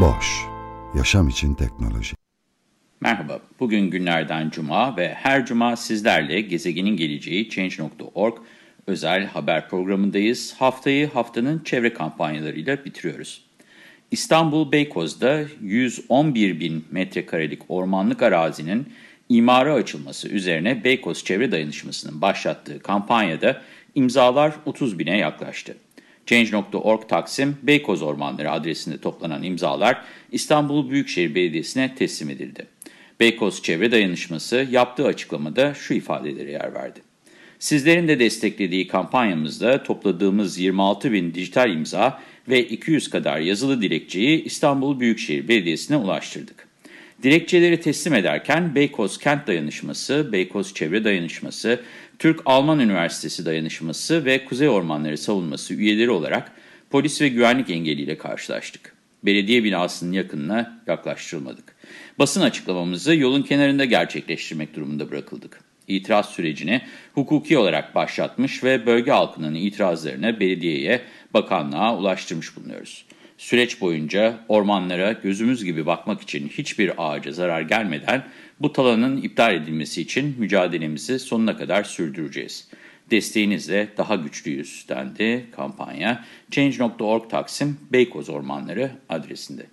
Boş, yaşam için teknoloji. Merhaba, bugün günlerden cuma ve her cuma sizlerle gezegenin geleceği Change.org özel haber programındayız. Haftayı haftanın çevre kampanyalarıyla bitiriyoruz. İstanbul Beykoz'da 111 bin metrekarelik ormanlık arazinin imara açılması üzerine Beykoz Çevre Dayanışması'nın başlattığı kampanyada imzalar 30 bine yaklaştı. Change.org Taksim Beykoz Ormanları adresinde toplanan imzalar İstanbul Büyükşehir Belediyesi'ne teslim edildi. Beykoz Çevre Dayanışması yaptığı açıklamada şu ifadelere yer verdi. Sizlerin de desteklediği kampanyamızda topladığımız 26 bin dijital imza ve 200 kadar yazılı dilekçeyi İstanbul Büyükşehir Belediyesi'ne ulaştırdık. Dilekçeleri teslim ederken Beykoz Kent Dayanışması, Beykoz Çevre Dayanışması, Türk-Alman Üniversitesi Dayanışması ve Kuzey Ormanları Savunması üyeleri olarak polis ve güvenlik engeliyle karşılaştık. Belediye binasının yakınına yaklaştırılmadık. Basın açıklamamızı yolun kenarında gerçekleştirmek durumunda bırakıldık. İtiraz sürecini hukuki olarak başlatmış ve bölge halkının itirazlarını belediyeye, bakanlığa ulaştırmış bulunuyoruz. Süreç boyunca ormanlara gözümüz gibi bakmak için hiçbir ağaca zarar gelmeden bu talanın iptal edilmesi için mücadelemizi sonuna kadar sürdüreceğiz. Desteğinizle daha güçlüyüz dendi kampanya Change.org Taksim Beykoz Ormanları adresinde.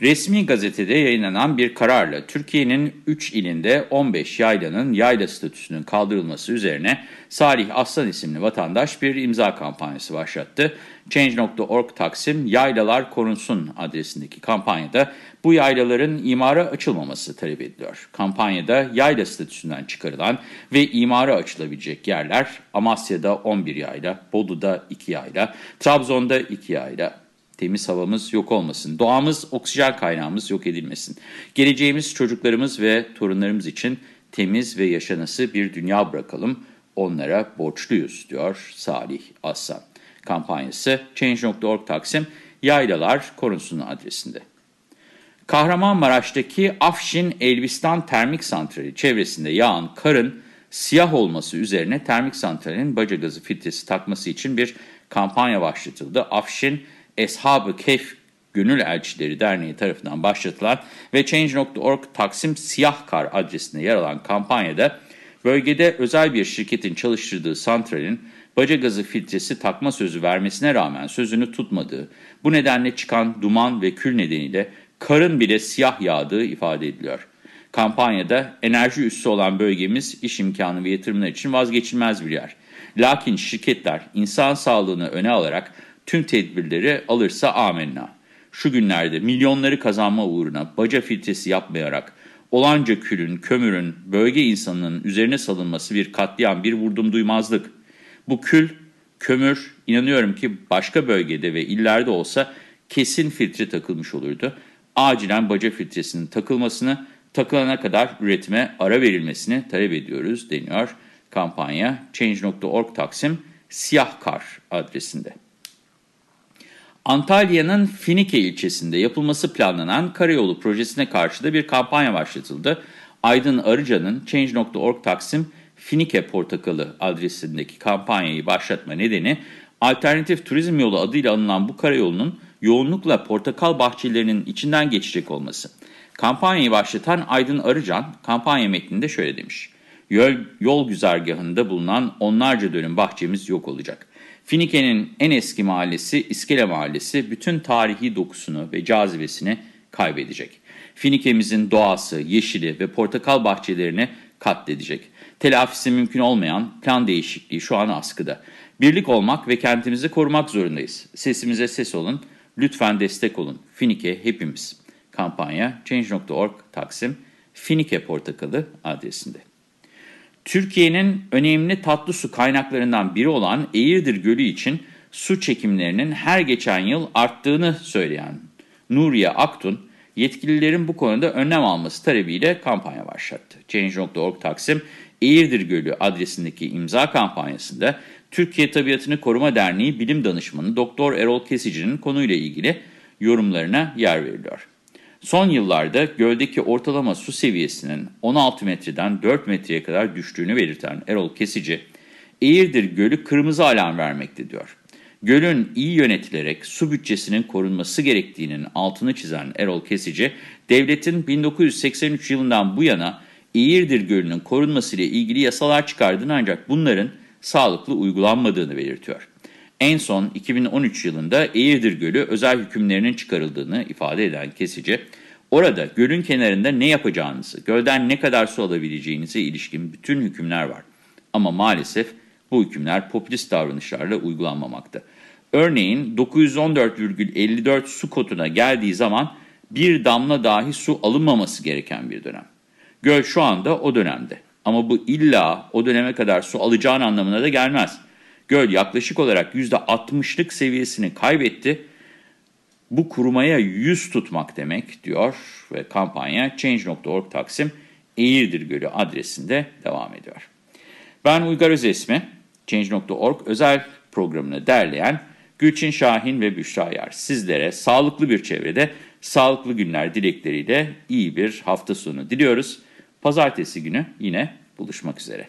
Resmi gazetede yayınlanan bir kararla Türkiye'nin 3 ilinde 15 yaylanın yayla statüsünün kaldırılması üzerine Salih Aslan isimli vatandaş bir imza kampanyası başlattı. Change.org Taksim Yaylalar Korunsun adresindeki kampanyada bu yaylaların imara açılmaması talep ediliyor. Kampanyada yayla statüsünden çıkarılan ve imara açılabilecek yerler Amasya'da 11 yayla, Bolu'da 2 yayla, Trabzon'da 2 yayla, Temiz havamız yok olmasın. Doğamız, oksijen kaynağımız yok edilmesin. Geleceğimiz çocuklarımız ve torunlarımız için temiz ve yaşanası bir dünya bırakalım. Onlara borçluyuz diyor Salih Aslan. Kampanyası Change.org Taksim Yaylalar Korunsun adresinde. Kahramanmaraş'taki Afşin Elbistan Termik Santrali çevresinde yağan karın siyah olması üzerine termik santralin baca gazı filtresi takması için bir kampanya başlatıldı. Afşin Eshab-ı Kehf Gönül Elçileri Derneği tarafından başlatılan ve Change.org Taksim Siyah Kar adresinde yer alan kampanyada bölgede özel bir şirketin çalıştırdığı santralin baca gazı filtresi takma sözü vermesine rağmen sözünü tutmadığı, bu nedenle çıkan duman ve kül nedeniyle karın bile siyah yağdığı ifade ediliyor. Kampanyada enerji üssü olan bölgemiz iş imkanı ve yatırımlar için vazgeçilmez bir yer. Lakin şirketler insan sağlığını öne alarak tüm tedbirleri alırsa amenna. Şu günlerde milyonları kazanma uğruna baca filtresi yapmayarak olanca külün, kömürün bölge insanının üzerine salınması bir katliam, bir vurdum duymazlık. Bu kül, kömür inanıyorum ki başka bölgede ve illerde olsa kesin filtre takılmış olurdu. Acilen baca filtresinin takılmasını, takılana kadar üretime ara verilmesini talep ediyoruz deniyor kampanya Change.org Taksim Siyah Kar adresinde. Antalya'nın Finike ilçesinde yapılması planlanan karayolu projesine karşı da bir kampanya başlatıldı. Aydın Arıca'nın Change.org Taksim Finike Portakalı adresindeki kampanyayı başlatma nedeni alternatif turizm yolu adıyla anılan bu karayolunun yoğunlukla portakal bahçelerinin içinden geçecek olması. Kampanyayı başlatan Aydın Arıcan kampanya metninde şöyle demiş. Yol, yol güzergahında bulunan onlarca dönüm bahçemiz yok olacak. Finike'nin en eski mahallesi İskele Mahallesi bütün tarihi dokusunu ve cazibesini kaybedecek. Finike'mizin doğası, yeşili ve portakal bahçelerini katledecek. Telafisi mümkün olmayan plan değişikliği şu an askıda. Birlik olmak ve kentimizi korumak zorundayız. Sesimize ses olun, lütfen destek olun. Finike hepimiz. Kampanya Change.org Taksim Finike Portakalı adresinde. Türkiye'nin önemli tatlı su kaynaklarından biri olan Eğirdir Gölü için su çekimlerinin her geçen yıl arttığını söyleyen Nuriye Aktun, yetkililerin bu konuda önlem alması talebiyle kampanya başlattı. Change.org Taksim Eğirdir Gölü adresindeki imza kampanyasında Türkiye Tabiatını Koruma Derneği Bilim Danışmanı Doktor Erol Kesici'nin konuyla ilgili yorumlarına yer veriliyor. Son yıllarda göldeki ortalama su seviyesinin 16 metreden 4 metreye kadar düştüğünü belirten Erol Kesici, Eğirdir Gölü kırmızı alarm vermekte diyor. Gölün iyi yönetilerek su bütçesinin korunması gerektiğinin altını çizen Erol Kesici, devletin 1983 yılından bu yana Eğirdir Gölü'nün korunması ile ilgili yasalar çıkardığını ancak bunların sağlıklı uygulanmadığını belirtiyor. En son 2013 yılında Eğirdir Gölü özel hükümlerinin çıkarıldığını ifade eden Kesici, orada gölün kenarında ne yapacağınızı, gölden ne kadar su alabileceğinize ilişkin bütün hükümler var. Ama maalesef bu hükümler popülist davranışlarla uygulanmamakta. Örneğin 914,54 su kotuna geldiği zaman bir damla dahi su alınmaması gereken bir dönem. Göl şu anda o dönemde ama bu illa o döneme kadar su alacağın anlamına da gelmez. Göl yaklaşık olarak %60'lık seviyesini kaybetti. Bu kurumaya yüz tutmak demek diyor ve kampanya Change.org Taksim Eğirdir Gölü adresinde devam ediyor. Ben Uygar Özesmi, Change.org özel programını derleyen Gülçin Şahin ve Büşra Yar. Sizlere sağlıklı bir çevrede, sağlıklı günler dilekleriyle iyi bir hafta sonu diliyoruz. Pazartesi günü yine buluşmak üzere.